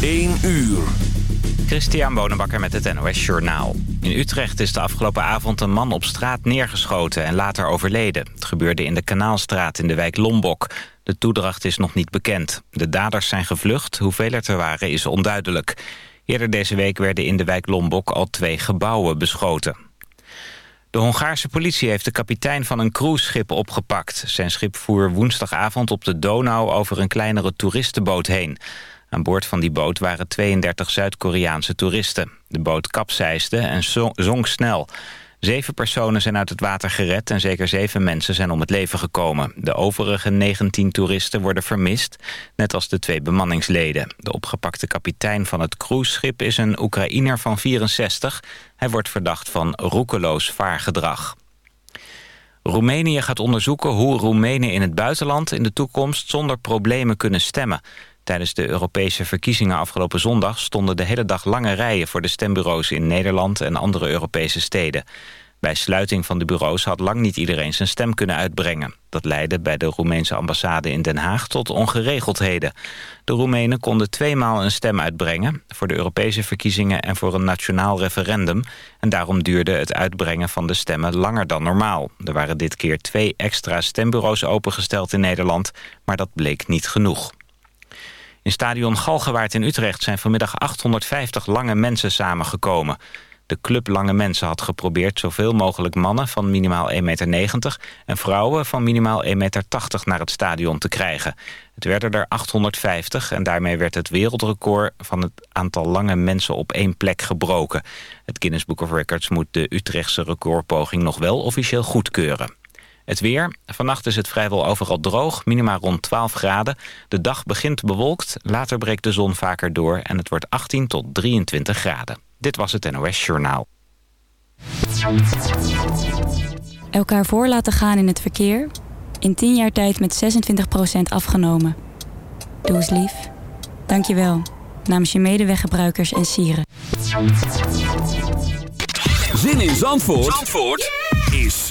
1 uur. Christian Bonenbakker met het NOS Journaal. In Utrecht is de afgelopen avond een man op straat neergeschoten en later overleden. Het gebeurde in de Kanaalstraat in de wijk Lombok. De toedracht is nog niet bekend. De daders zijn gevlucht, hoeveel er er waren is onduidelijk. Eerder deze week werden in de wijk Lombok al twee gebouwen beschoten. De Hongaarse politie heeft de kapitein van een cruiseschip opgepakt. Zijn schip voer woensdagavond op de Donau over een kleinere toeristenboot heen. Aan boord van die boot waren 32 Zuid-Koreaanse toeristen. De boot kapseisde en zonk snel. Zeven personen zijn uit het water gered en zeker zeven mensen zijn om het leven gekomen. De overige 19 toeristen worden vermist, net als de twee bemanningsleden. De opgepakte kapitein van het cruiseschip is een Oekraïner van 64. Hij wordt verdacht van roekeloos vaargedrag. Roemenië gaat onderzoeken hoe Roemenen in het buitenland in de toekomst zonder problemen kunnen stemmen. Tijdens de Europese verkiezingen afgelopen zondag stonden de hele dag lange rijen voor de stembureaus in Nederland en andere Europese steden. Bij sluiting van de bureaus had lang niet iedereen zijn stem kunnen uitbrengen. Dat leidde bij de Roemeense ambassade in Den Haag tot ongeregeldheden. De Roemenen konden tweemaal een stem uitbrengen... voor de Europese verkiezingen en voor een nationaal referendum. En daarom duurde het uitbrengen van de stemmen langer dan normaal. Er waren dit keer twee extra stembureaus opengesteld in Nederland... maar dat bleek niet genoeg. In stadion Galgenwaard in Utrecht zijn vanmiddag 850 lange mensen samengekomen. De club Lange Mensen had geprobeerd zoveel mogelijk mannen van minimaal 1,90 meter... en vrouwen van minimaal 1,80 meter naar het stadion te krijgen. Het werden er 850 en daarmee werd het wereldrecord... van het aantal lange mensen op één plek gebroken. Het Guinness Book of Records moet de Utrechtse recordpoging nog wel officieel goedkeuren. Het weer. Vannacht is het vrijwel overal droog, minima rond 12 graden. De dag begint bewolkt, later breekt de zon vaker door... en het wordt 18 tot 23 graden. Dit was het NOS Journaal. Elkaar voor laten gaan in het verkeer... in 10 jaar tijd met 26% afgenomen. Doe eens lief. Dank je wel. Namens je medeweggebruikers en sieren. Zin in Zandvoort? Zandvoort? is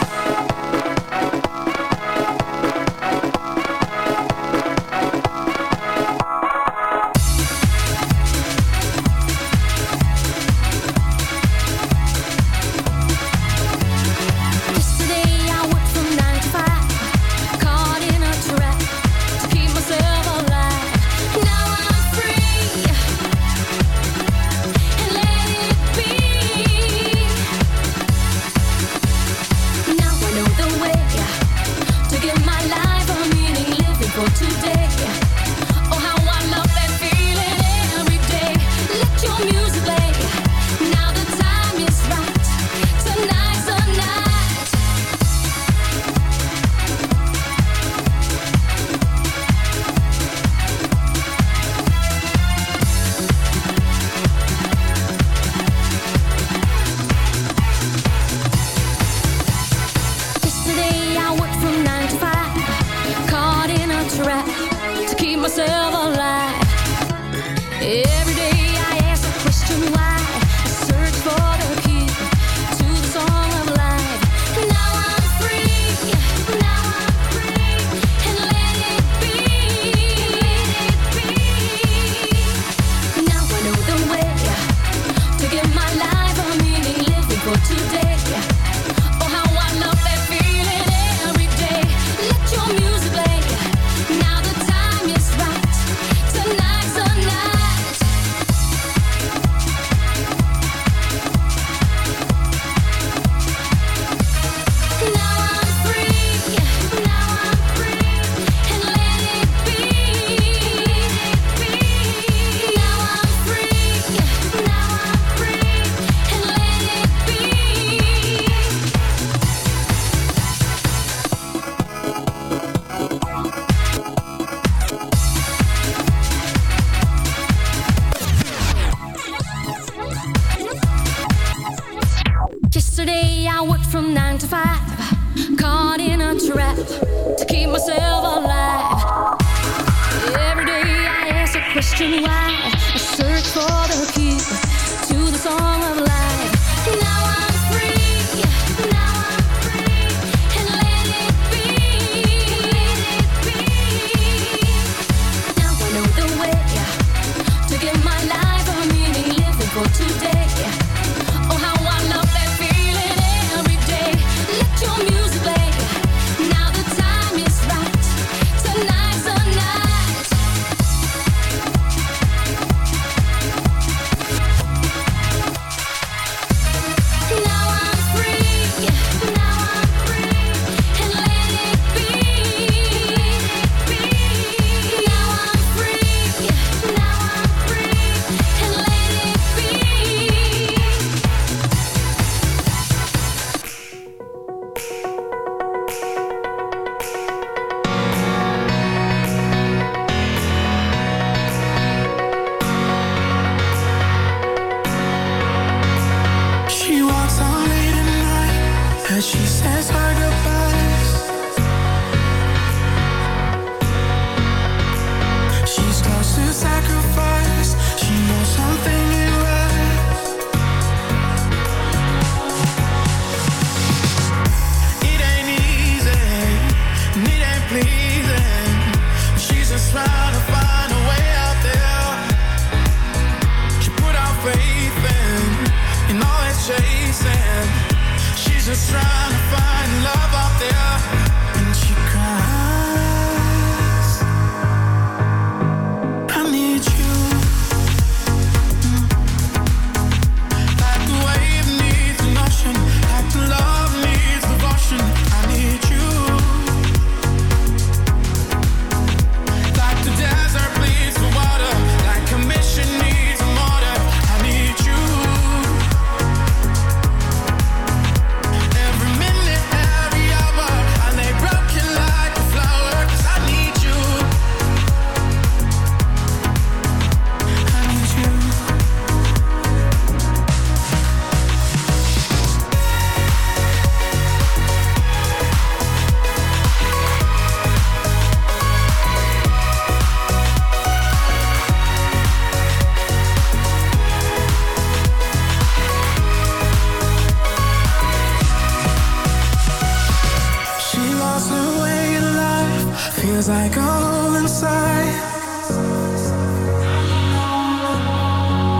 as I go inside.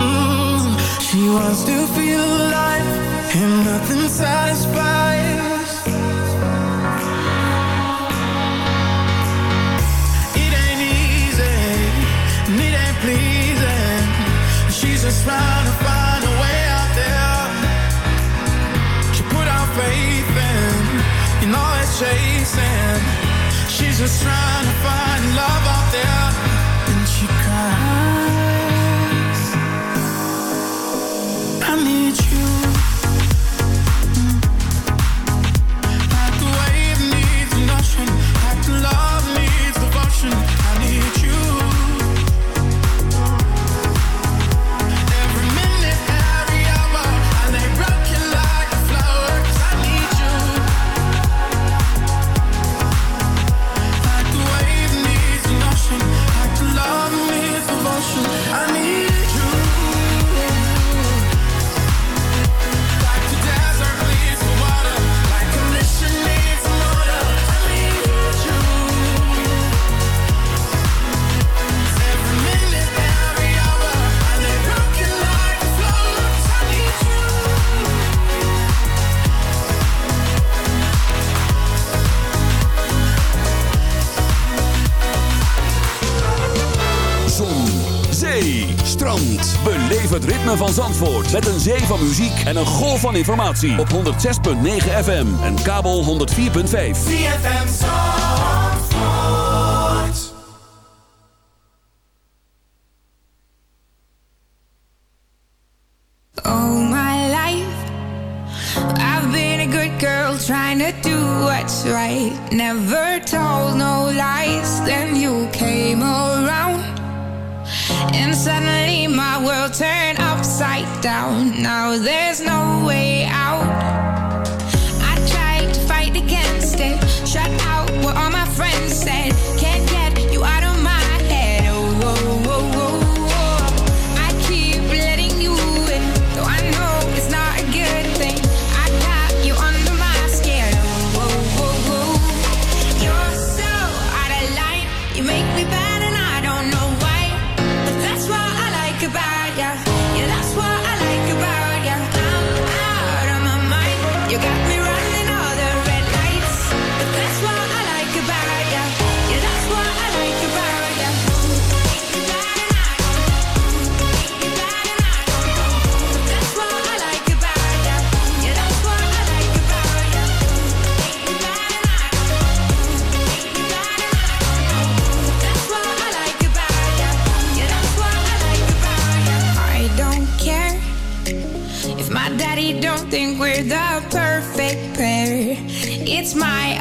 Mm, she wants to feel alive, and nothing satisfies. just trying to. Zandvoort. Met een zee van muziek en een golf van informatie. Op 106.9 FM en kabel 104.5. ZFM Zandvoort. Oh my life. I've been a good girl trying to do what's right. Never told no lies. Then you came around. And suddenly my world turned upside down. Now there's no way out. my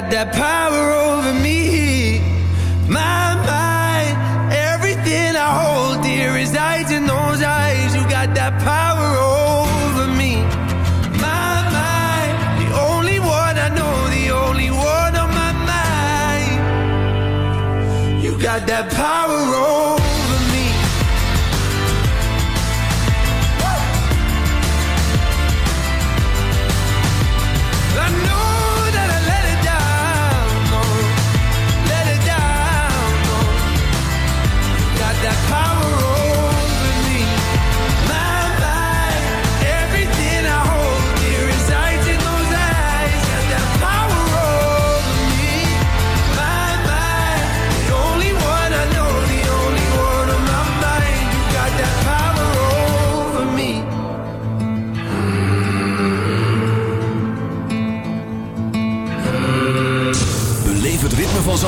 got that power.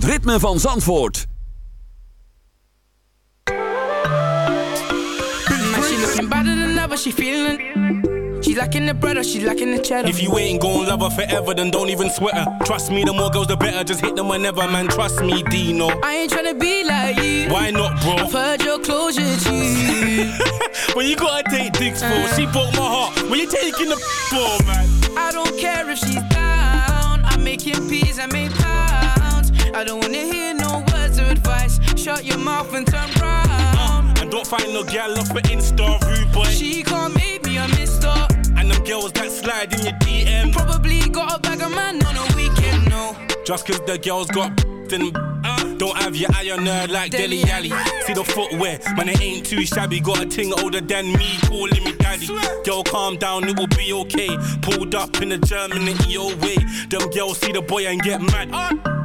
het ritme van Zandvoort. Man, she looking better than ever, she feeling. She lacking the bread or she lacking the cheddar. If you ain't gon' love her forever, then don't even sweat her. Trust me, the more girls, the better. Just hit them whenever, man. Trust me, Deno. I ain't tryna be like you. Why not, bro? I've heard your closure, G. when you gotta take dicks for, she broke my heart. When you taking the for, man? I don't care if she's down. I'm making peas, I make pounds. I don't wanna hear no words of advice. Shut your mouth and turn round. And don't find no gal off an Insta rude boy. She can't make me a mister. And them girls that slide in your DM. Probably got a bag of man on a weekend, no. Just cause the girls got then uh, don't have your eye on her like Dele Alli. See the footwear, man, it ain't too shabby. Got a ting older than me, calling me daddy. Girl, calm down, it will be okay. Pulled up in the German EO way. Them girls see the boy and get mad.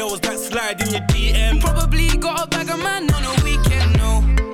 girls that slide in your DM. Probably got a bag of man on a weekend, no.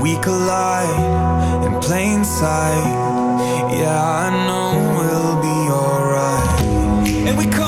We collide in plain sight. Yeah, I know we'll be alright. And we come